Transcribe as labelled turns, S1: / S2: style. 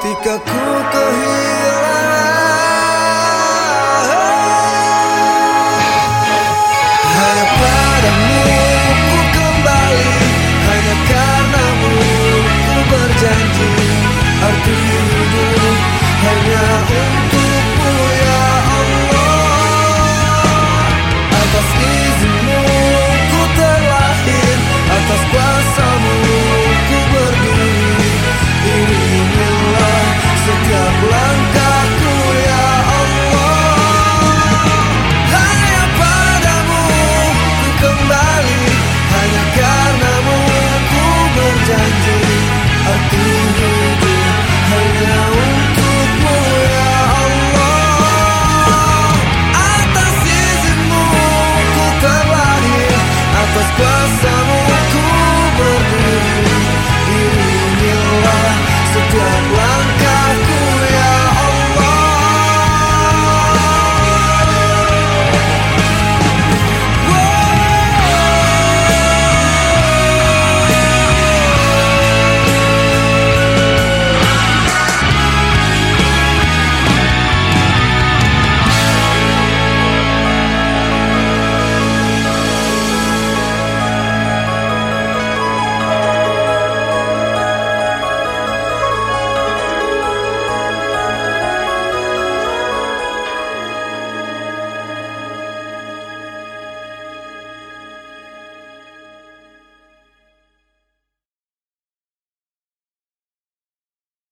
S1: ketika ku kehilangan Hanya padamu ku kembali. Hanya karenamu ku berjanji Arti hidup hanya untuk